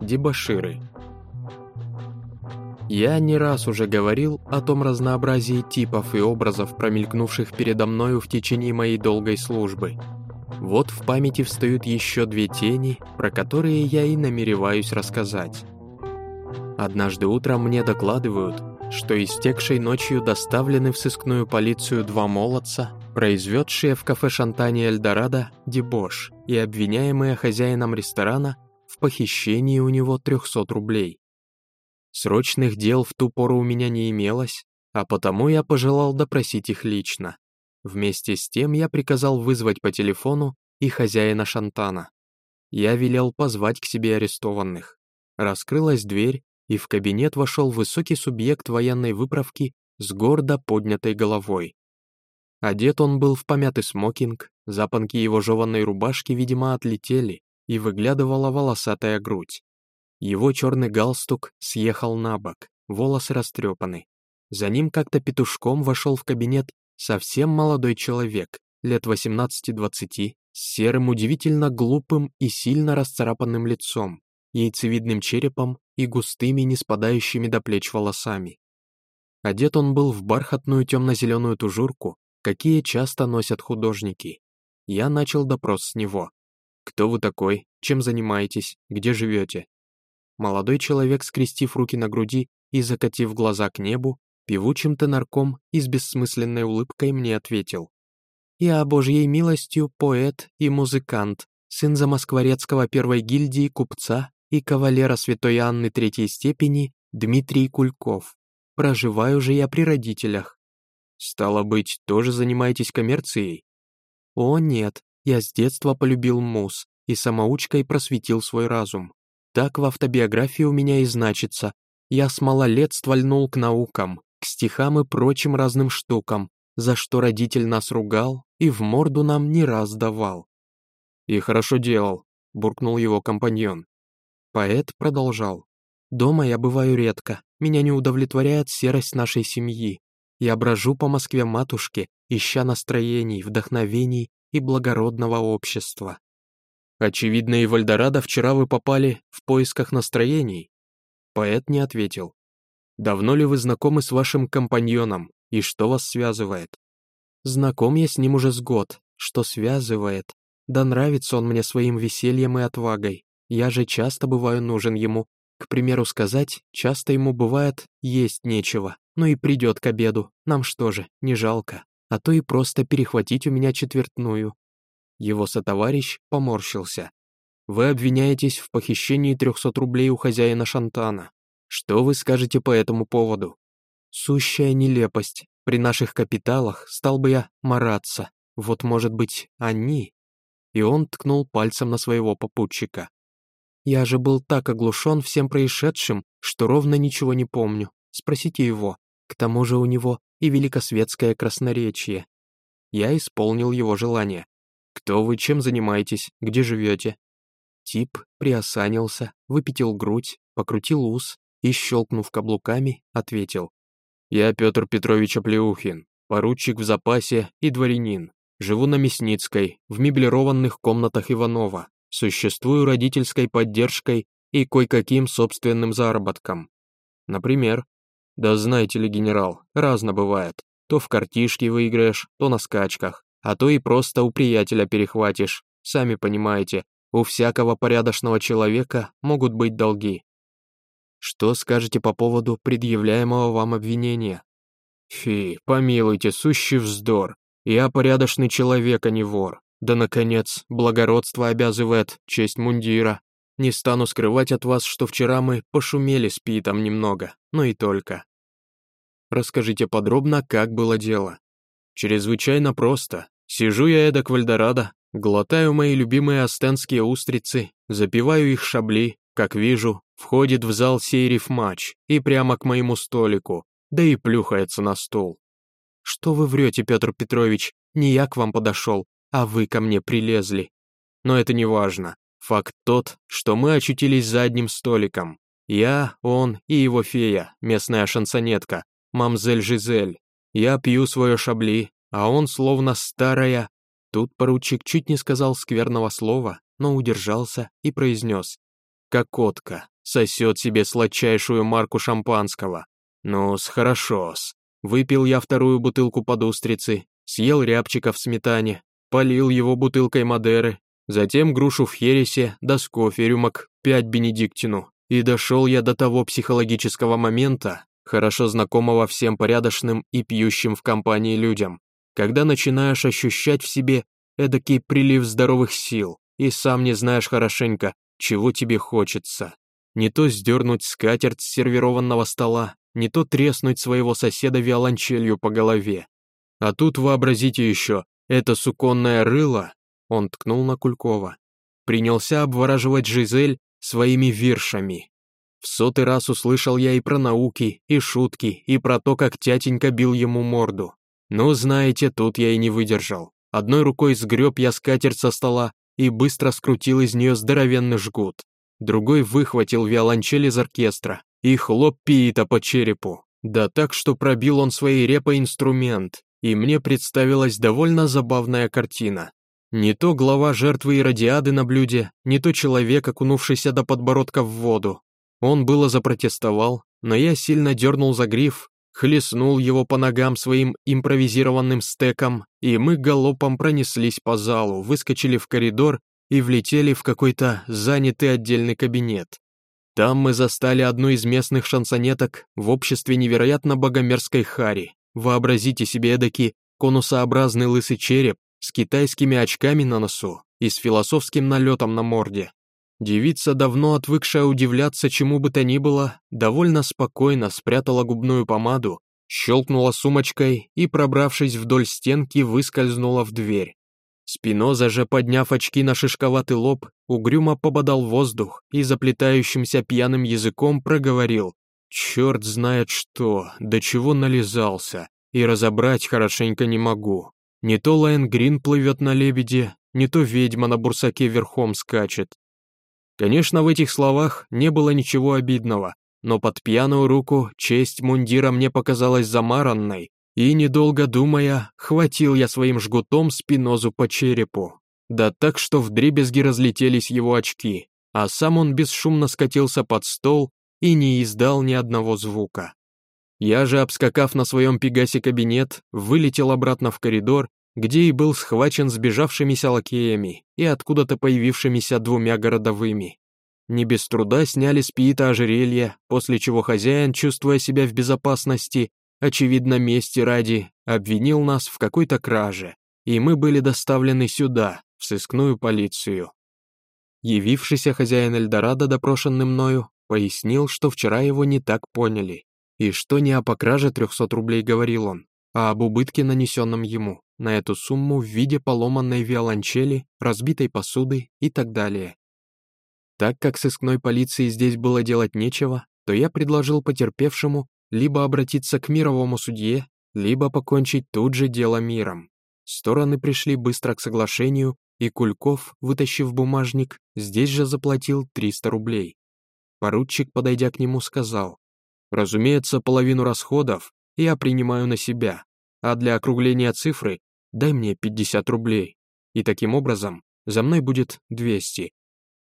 Дебоширы. Я не раз уже говорил о том разнообразии типов и образов, промелькнувших передо мною в течение моей долгой службы. Вот в памяти встают еще две тени, про которые я и намереваюсь рассказать. Однажды утром мне докладывают, что истекшей ночью доставлены в сыскную полицию два молодца, произведшие в кафе Шантани Эльдорадо дебош и обвиняемые хозяином ресторана в похищении у него 300 рублей. Срочных дел в ту пору у меня не имелось, а потому я пожелал допросить их лично. Вместе с тем я приказал вызвать по телефону и хозяина Шантана. Я велел позвать к себе арестованных. Раскрылась дверь, и в кабинет вошел высокий субъект военной выправки с гордо поднятой головой. Одет он был в помятый смокинг, запонки его жеванной рубашки, видимо, отлетели, и выглядывала волосатая грудь. Его черный галстук съехал на бок, волосы растрепаны. За ним как-то петушком вошел в кабинет совсем молодой человек, лет 18-20, с серым удивительно глупым и сильно расцарапанным лицом, яйцевидным черепом и густыми, не спадающими до плеч волосами. Одет он был в бархатную темно-зеленую тужурку, какие часто носят художники. Я начал допрос с него. «Кто вы такой? Чем занимаетесь? Где живете?» Молодой человек, скрестив руки на груди и закатив глаза к небу, певучим тенарком и с бессмысленной улыбкой мне ответил. «Я, Божьей милостью, поэт и музыкант, сын замоскворецкого первой гильдии купца и кавалера святой Анны третьей степени Дмитрий Кульков. Проживаю же я при родителях. Стало быть, тоже занимаетесь коммерцией? О, нет, я с детства полюбил мус и самоучкой просветил свой разум. Так в автобиографии у меня и значится. Я с малолетства льнул к наукам, к стихам и прочим разным штукам, за что родитель нас ругал и в морду нам не раз давал. «И хорошо делал», — буркнул его компаньон. Поэт продолжал. «Дома я бываю редко, меня не удовлетворяет серость нашей семьи. Я брожу по Москве матушке, ища настроений, вдохновений и благородного общества». «Очевидно, и в Альдорадо вчера вы попали в поисках настроений?» Поэт не ответил. «Давно ли вы знакомы с вашим компаньоном, и что вас связывает?» «Знаком я с ним уже с год. Что связывает? Да нравится он мне своим весельем и отвагой. Я же часто бываю нужен ему. К примеру сказать, часто ему бывает есть нечего, но и придет к обеду. Нам что же, не жалко. А то и просто перехватить у меня четвертную. Его сотоварищ поморщился. Вы обвиняетесь в похищении 300 рублей у хозяина Шантана. Что вы скажете по этому поводу? Сущая нелепость. При наших капиталах стал бы я мараться. Вот, может быть, они? И он ткнул пальцем на своего попутчика. Я же был так оглушен всем происшедшим, что ровно ничего не помню. Спросите его. К тому же у него и великосветское красноречие. Я исполнил его желание. «Кто вы, чем занимаетесь, где живете?» Тип приосанился, выпятил грудь, покрутил ус и, щелкнув каблуками, ответил. «Я Петр Петрович Оплеухин, поручик в запасе и дворянин. Живу на Мясницкой, в меблированных комнатах Иванова. Существую родительской поддержкой и кое-каким собственным заработком. Например, да знаете ли, генерал, разно бывает. То в картишки выиграешь, то на скачках, а то и просто у приятеля перехватишь. Сами понимаете, у всякого порядочного человека могут быть долги. Что скажете по поводу предъявляемого вам обвинения? Фи, помилуйте, сущий вздор. Я порядочный человек, а не вор. Да, наконец, благородство обязывает честь мундира. Не стану скрывать от вас, что вчера мы пошумели с Питом немного, но и только. Расскажите подробно, как было дело. Чрезвычайно просто. Сижу я эдак в Эльдорадо, глотаю мои любимые астенские устрицы, запиваю их шабли, как вижу, входит в зал сей рифмач и прямо к моему столику, да и плюхается на стул. «Что вы врете, Петр Петрович? Не я к вам подошел, а вы ко мне прилезли. Но это не важно. Факт тот, что мы очутились за одним столиком. Я, он и его фея, местная шансонетка, мамзель Жизель. Я пью свое шабли, а он словно старая. Тут поручик чуть не сказал скверного слова, но удержался и произнес. кокотка, сосет себе сладчайшую марку шампанского. Ну-с, хорошо-с. Выпил я вторую бутылку под устрицы, съел рябчика в сметане, полил его бутылкой Мадеры, затем грушу в хересе, да с кофе рюмок, пять бенедиктину. И дошел я до того психологического момента, хорошо знакомого всем порядочным и пьющим в компании людям, когда начинаешь ощущать в себе эдакий прилив здоровых сил и сам не знаешь хорошенько, чего тебе хочется. Не то сдернуть скатерть с сервированного стола, не то треснуть своего соседа виолончелью по голове. А тут вообразите еще, это суконное рыло, он ткнул на Кулькова, принялся обвораживать Жизель своими виршами. В сотый раз услышал я и про науки, и шутки, и про то, как тятенька бил ему морду. Но, знаете, тут я и не выдержал. Одной рукой сгреб я скатерть со стола и быстро скрутил из нее здоровенный жгут. Другой выхватил виолончель из оркестра и хлоп Пиита по черепу. Да так, что пробил он своей репой инструмент, и мне представилась довольно забавная картина. Не то глава жертвы Иродиады на блюде, не то человек, окунувшийся до подбородка в воду. Он было запротестовал, но я сильно дернул за гриф, хлестнул его по ногам своим импровизированным стеком, и мы галопом пронеслись по залу, выскочили в коридор и влетели в какой-то занятый отдельный кабинет. Там мы застали одну из местных шансонеток в обществе невероятно богомерзкой хари. Вообразите себе эдакий конусообразный лысый череп с китайскими очками на носу и с философским налетом на морде. Девица, давно отвыкшая удивляться чему бы то ни было, довольно спокойно спрятала губную помаду, щелкнула сумочкой и, пробравшись вдоль стенки, выскользнула в дверь. Спиноза же, подняв очки на шишковатый лоб, угрюмо пободал воздух и заплетающимся пьяным языком проговорил «Черт знает что, до чего нализался, и разобрать хорошенько не могу. Не то Лайн Грин плывет на лебеде, не то ведьма на бурсаке верхом скачет». Конечно, в этих словах не было ничего обидного, но под пьяную руку честь мундира мне показалась замаранной, и, недолго думая, хватил я своим жгутом спинозу по черепу. Да так, что вдребезги разлетелись его очки, а сам он бесшумно скатился под стол и не издал ни одного звука. Я же, обскакав на своем пегасе кабинет, вылетел обратно в коридор, где и был схвачен сбежавшимися лакеями и откуда-то появившимися двумя городовыми. Не без труда сняли с Пита ожерелье, после чего хозяин, чувствуя себя в безопасности, очевидно, мести ради, обвинил нас в какой-то краже, и мы были доставлены сюда, в сыскную полицию. Явившийся хозяин Эльдорадо, допрошенный мною, пояснил, что вчера его не так поняли, и что не о покраже 300 рублей говорил он, а об убытке, нанесенном ему, на эту сумму в виде поломанной виолончели, разбитой посуды и так далее. Так как сыскной полиции здесь было делать нечего, то я предложил потерпевшему либо обратиться к мировому судье, либо покончить тут же дело миром. Стороны пришли быстро к соглашению, и Кульков, вытащив бумажник, здесь же заплатил 300 рублей. Поручик, подойдя к нему, сказал, «Разумеется, половину расходов я принимаю на себя, а для округления цифры дай мне 50 рублей, и таким образом за мной будет 200.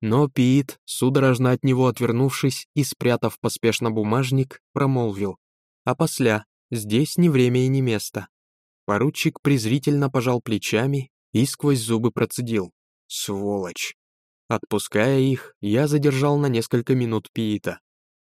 Но Пит, судорожно от него отвернувшись и спрятав поспешно бумажник, промолвил. «А после, здесь не время и не место». Поручик презрительно пожал плечами и сквозь зубы процедил. «Сволочь!» Отпуская их, я задержал на несколько минут Пиита.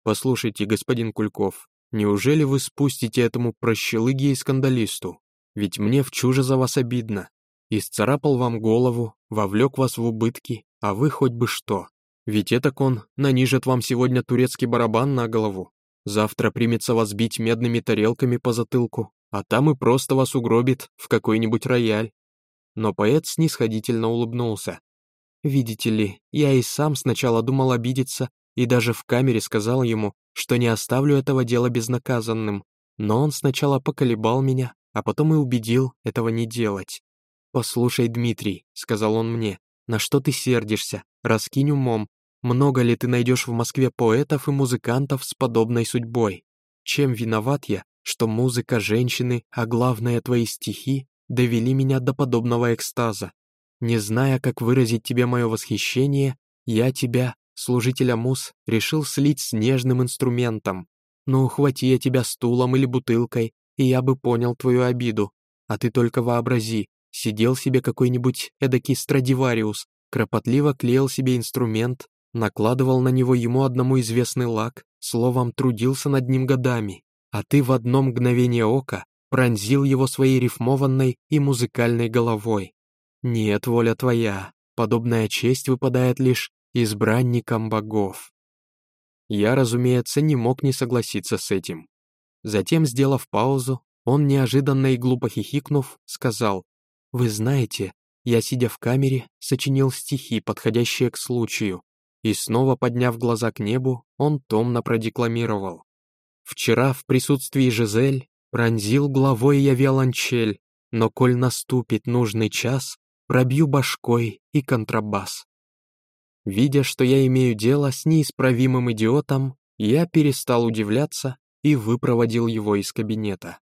«Послушайте, господин Кульков, неужели вы спустите этому прощелыге и скандалисту? Ведь мне в чуже за вас обидно. Исцарапал вам голову, вовлек вас в убытки, а вы хоть бы что. Ведь это он нанижет вам сегодня турецкий барабан на голову. Завтра примется вас бить медными тарелками по затылку, а там и просто вас угробит в какой-нибудь рояль. Но поэт снисходительно улыбнулся. Видите ли, я и сам сначала думал обидеться, и даже в камере сказал ему, что не оставлю этого дела безнаказанным. Но он сначала поколебал меня, а потом и убедил этого не делать. «Послушай, Дмитрий», — сказал он мне, на что ты сердишься? Раскинь умом. Много ли ты найдешь в Москве поэтов и музыкантов с подобной судьбой? Чем виноват я, что музыка, женщины, а главное твои стихи, довели меня до подобного экстаза? Не зная, как выразить тебе мое восхищение, я тебя, служителя мус решил слить с нежным инструментом. Ну, ухвати я тебя стулом или бутылкой, и я бы понял твою обиду. А ты только вообрази, сидел себе какой-нибудь эдакий Страдивариус, кропотливо клеил себе инструмент, накладывал на него ему одному известный лак, словом, трудился над ним годами, а ты в одно мгновение ока пронзил его своей рифмованной и музыкальной головой. Нет, воля твоя, подобная честь выпадает лишь избранникам богов. Я, разумеется, не мог не согласиться с этим. Затем, сделав паузу, он, неожиданно и глупо хихикнув, сказал, «Вы знаете, я, сидя в камере, сочинил стихи, подходящие к случаю, и снова подняв глаза к небу, он томно продекламировал. Вчера в присутствии Жизель пронзил главой я виолончель, но коль наступит нужный час, пробью башкой и контрабас. Видя, что я имею дело с неисправимым идиотом, я перестал удивляться и выпроводил его из кабинета.